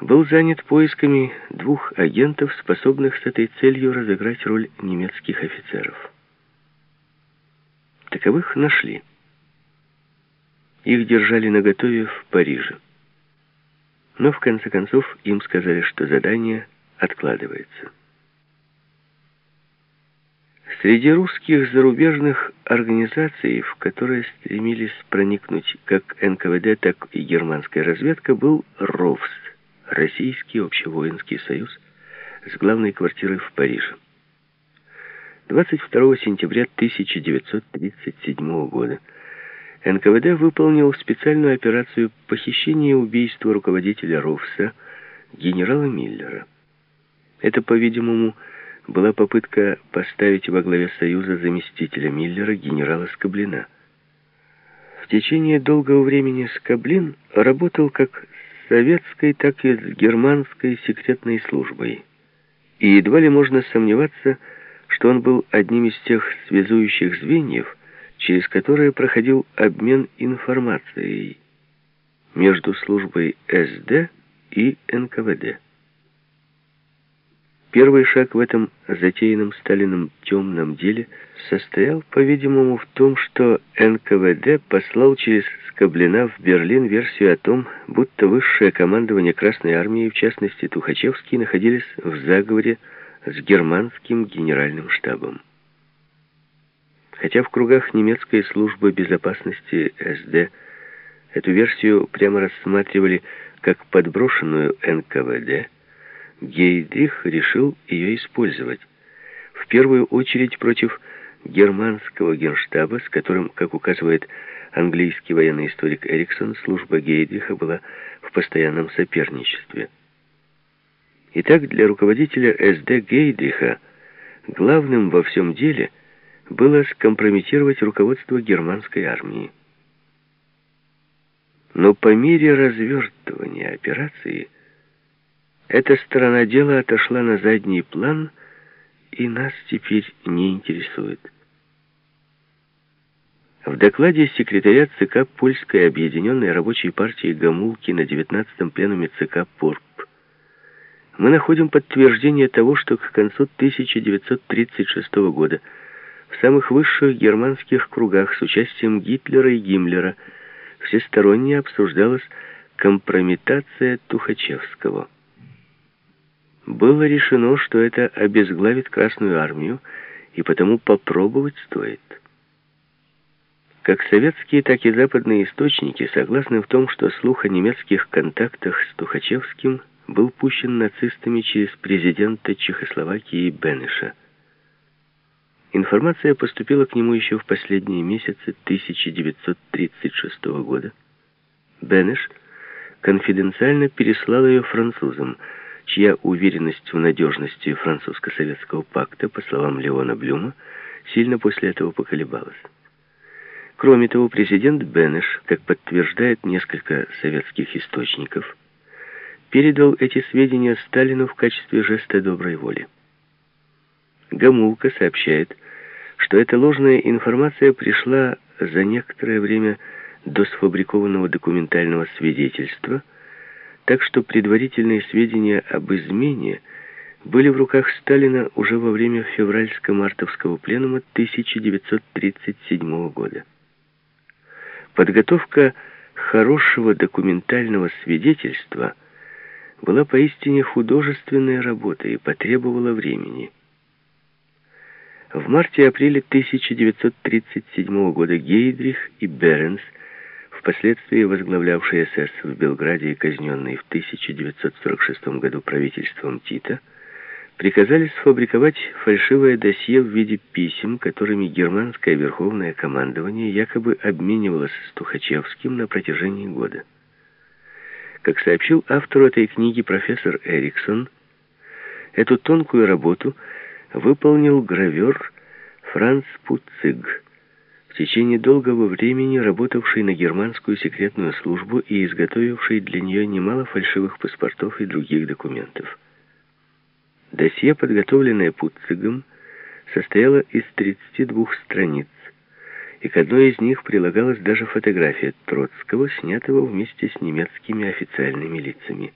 был занят поисками двух агентов, способных с этой целью разыграть роль немецких офицеров. Таковых нашли. Их держали наготове в Париже. Но в конце концов им сказали, что задание откладывается. Среди русских зарубежных организаций, в которые стремились проникнуть как НКВД, так и германская разведка, был РОВС, Российский общевоинский союз, с главной квартирой в Париже. 22 сентября 1937 года НКВД выполнил специальную операцию похищения и убийства руководителя РОВСа генерала Миллера. Это, по-видимому, была попытка поставить во главе Союза заместителя Миллера генерала Скоблина. В течение долгого времени Скоблин работал как советской, так и с германской секретной службой. И едва ли можно сомневаться, что он был одним из тех связующих звеньев, через которые проходил обмен информацией между службой СД и НКВД. Первый шаг в этом затеянном Сталином темном деле состоял, по-видимому, в том, что НКВД послал через Скоблина в Берлин версию о том, будто высшее командование Красной Армии, в частности Тухачевский, находились в заговоре с германским генеральным штабом. Хотя в кругах немецкой службы безопасности СД эту версию прямо рассматривали как подброшенную НКВД, Гейдрих решил ее использовать. В первую очередь против германского генштаба, с которым, как указывает английский военный историк Эриксон, служба Гейдриха была в постоянном соперничестве. Итак, для руководителя СД Гейдриха главным во всем деле было скомпрометировать руководство германской армии. Но по мере развертывания операции эта сторона дела отошла на задний план и нас теперь не интересует. В докладе секретаря ЦК Польской объединенной рабочей партии Гамулки на 19-м пленуме ЦК ПОРП мы находим подтверждение того, что к концу 1936 года в самых высших германских кругах с участием Гитлера и Гиммлера всесторонне обсуждалась компрометация Тухачевского было решено, что это обезглавит Красную Армию, и потому попробовать стоит. Как советские, так и западные источники согласны в том, что слух о немецких контактах с Тухачевским был пущен нацистами через президента Чехословакии Бенеша. Информация поступила к нему еще в последние месяцы 1936 года. Бенеш конфиденциально переслал ее французам – чья уверенность в надежности французско-советского пакта, по словам Леона Блюма, сильно после этого поколебалась. Кроме того, президент Бенеш, как подтверждает несколько советских источников, передал эти сведения Сталину в качестве жеста доброй воли. Гамулка сообщает, что эта ложная информация пришла за некоторое время до сфабрикованного документального свидетельства – так что предварительные сведения об измене были в руках Сталина уже во время февральско-мартовского пленума 1937 года. Подготовка хорошего документального свидетельства была поистине художественной работой и потребовала времени. В марте-апреле 1937 года Гейдрих и Беренс – впоследствии возглавлявший СС в Белграде и казненный в 1946 году правительством Тита, приказали сфабриковать фальшивое досье в виде писем, которыми германское верховное командование якобы обменивалось с Тухачевским на протяжении года. Как сообщил автор этой книги профессор Эриксон, эту тонкую работу выполнил гравер Франц Пуциг, в течение долгого времени работавший на германскую секретную службу и изготовивший для нее немало фальшивых паспортов и других документов. Досье, подготовленное Пуцигом, состояло из 32 страниц, и к одной из них прилагалась даже фотография Троцкого, снятого вместе с немецкими официальными лицами.